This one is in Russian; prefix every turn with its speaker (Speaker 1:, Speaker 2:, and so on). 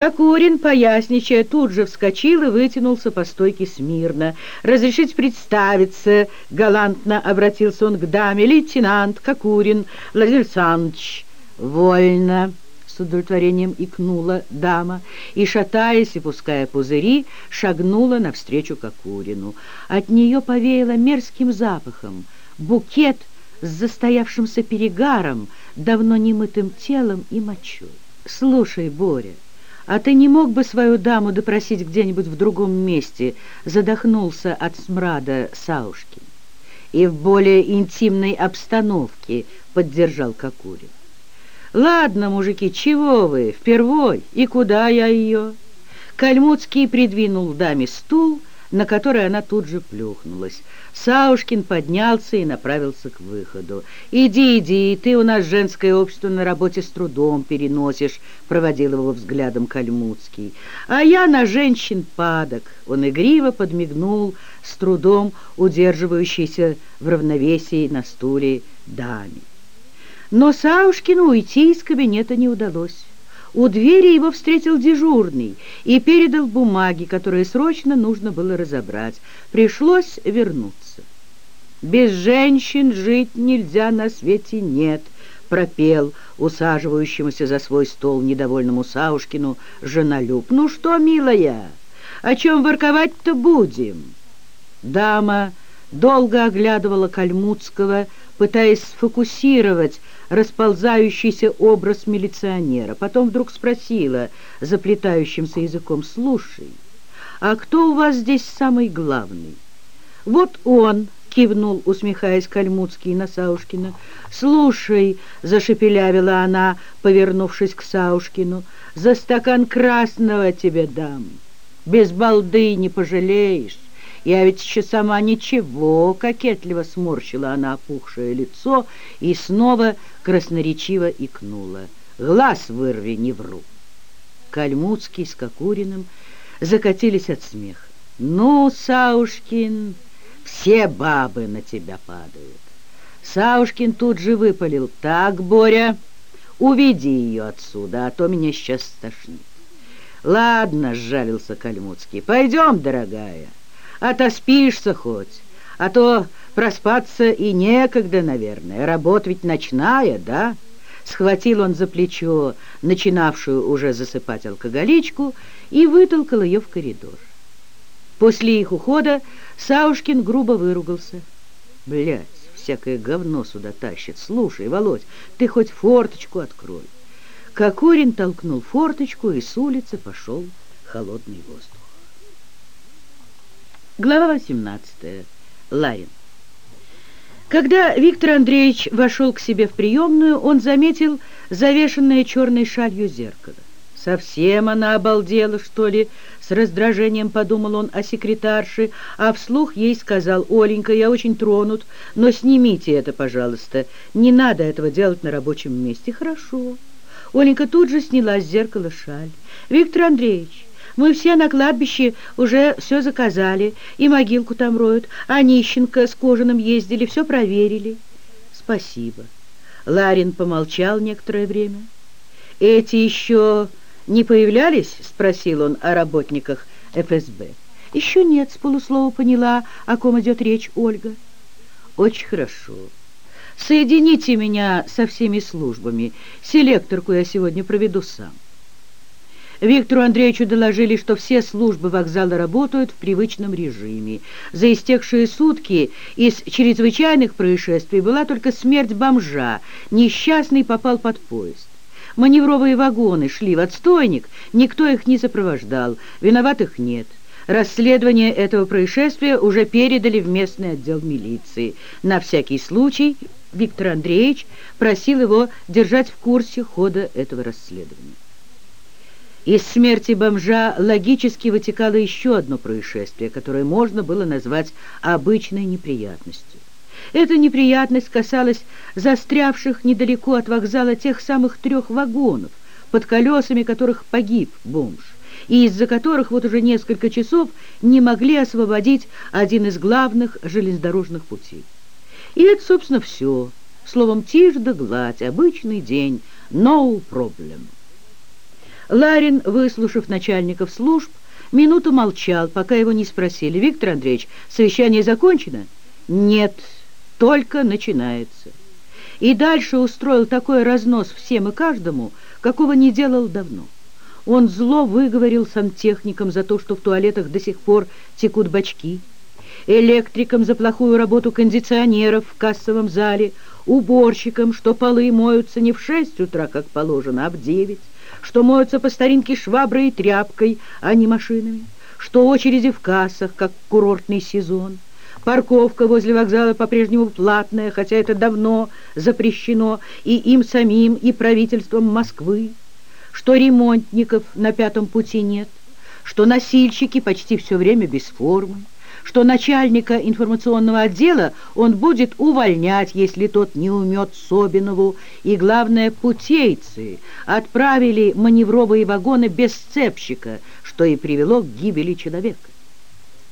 Speaker 1: Кокурин, поясничая, тут же вскочил и вытянулся по стойке смирно. «Разрешить представиться!» — галантно обратился он к даме. «Лейтенант Кокурин Владимир Александрович!» «Вольно!» — с удовлетворением икнула дама и, шатаясь и пуская пузыри, шагнула навстречу Кокурину. От нее повеяло мерзким запахом. Букет с застоявшимся перегаром, давно немытым телом и мочой. «Слушай, Боря!» «А ты не мог бы свою даму допросить где-нибудь в другом месте?» Задохнулся от смрада Саушкин. «И в более интимной обстановке», — поддержал Кокурин. «Ладно, мужики, чего вы, впервой, и куда я ее?» Кальмуцкий придвинул даме стул, на который она тут же плюхнулась. Саушкин поднялся и направился к выходу. «Иди, иди, ты у нас женское общество на работе с трудом переносишь», — проводил его взглядом Кальмуцкий. «А я на женщин падок». Он игриво подмигнул, с трудом удерживающийся в равновесии на стуле даме. Но Саушкину уйти из кабинета не удалось. У двери его встретил дежурный и передал бумаги, которые срочно нужно было разобрать. Пришлось вернуться. «Без женщин жить нельзя на свете нет», — пропел усаживающемуся за свой стол недовольному Саушкину женолюб. «Ну что, милая, о чем ворковать-то будем?» Дама долго оглядывала Кальмутского, пытаясь сфокусировать расползающийся образ милиционера. Потом вдруг спросила заплетающимся языком, «Слушай, а кто у вас здесь самый главный?» «Вот он», — кивнул, усмехаясь Кальмутский на Саушкина. «Слушай», — зашепелявила она, повернувшись к Саушкину, «за стакан красного тебе дам. Без балды не пожалеешь». Я ведь еще сама ничего, кокетливо сморщила она опухшее лицо и снова красноречиво икнула. Глаз вырви, не вру. Кальмутский с Кокуриным закатились от смеха. «Ну, Саушкин, все бабы на тебя падают». Саушкин тут же выпалил. «Так, Боря, уведи ее отсюда, а то меня сейчас стошнит». «Ладно», — сжалился Кальмутский, — «пойдем, дорогая» отоспишься хоть, а то проспаться и некогда, наверное. Работа ведь ночная, да?» Схватил он за плечо начинавшую уже засыпать алкоголичку и вытолкал ее в коридор. После их ухода Саушкин грубо выругался. «Блядь, всякое говно сюда тащит. Слушай, Володь, ты хоть форточку открой». Кокорин толкнул форточку, и с улицы пошел холодный воздух. Глава 18. Ларин. Когда Виктор Андреевич вошел к себе в приемную, он заметил завешенное черной шалью зеркало. Совсем она обалдела, что ли? С раздражением подумал он о секретарше, а вслух ей сказал, «Оленька, я очень тронут, но снимите это, пожалуйста. Не надо этого делать на рабочем месте». «Хорошо». Оленька тут же сняла с зеркала шаль. «Виктор Андреевич, мы все на кладбище уже все заказали, и могилку там роют, а Нищенко с Кожаным ездили, все проверили. Спасибо. Ларин помолчал некоторое время. Эти еще не появлялись? Спросил он о работниках ФСБ. Еще нет, с полуслова поняла, о ком идет речь Ольга. Очень хорошо. Соедините меня со всеми службами. Селекторку я сегодня проведу сам. Виктору Андреевичу доложили, что все службы вокзала работают в привычном режиме. За истекшие сутки из чрезвычайных происшествий была только смерть бомжа. Несчастный попал под поезд. Маневровые вагоны шли в отстойник, никто их не сопровождал, виноватых нет. Расследование этого происшествия уже передали в местный отдел милиции. На всякий случай Виктор Андреевич просил его держать в курсе хода этого расследования. Из смерти бомжа логически вытекало еще одно происшествие, которое можно было назвать обычной неприятностью. Эта неприятность касалась застрявших недалеко от вокзала тех самых трех вагонов, под колесами которых погиб бомж, и из-за которых вот уже несколько часов не могли освободить один из главных железнодорожных путей. И это, собственно, все. Словом, тишь да гладь, обычный день, no problem. Ларин, выслушав начальников служб, минуту молчал, пока его не спросили. «Виктор Андреевич, совещание закончено?» «Нет, только начинается». И дальше устроил такой разнос всем и каждому, какого не делал давно. Он зло выговорил сантехникам за то, что в туалетах до сих пор текут бачки, электрикам за плохую работу кондиционеров в кассовом зале, уборщикам, что полы моются не в шесть утра, как положено, а в девять, что моются по старинке шваброй и тряпкой, а не машинами, что очереди в кассах, как курортный сезон, парковка возле вокзала по-прежнему платная, хотя это давно запрещено и им самим, и правительством Москвы, что ремонтников на пятом пути нет, что носильщики почти все время без формы, что начальника информационного отдела он будет увольнять, если тот не умет Собинову, и, главное, путейцы отправили маневровые вагоны без цепщика, что и привело к гибели человека.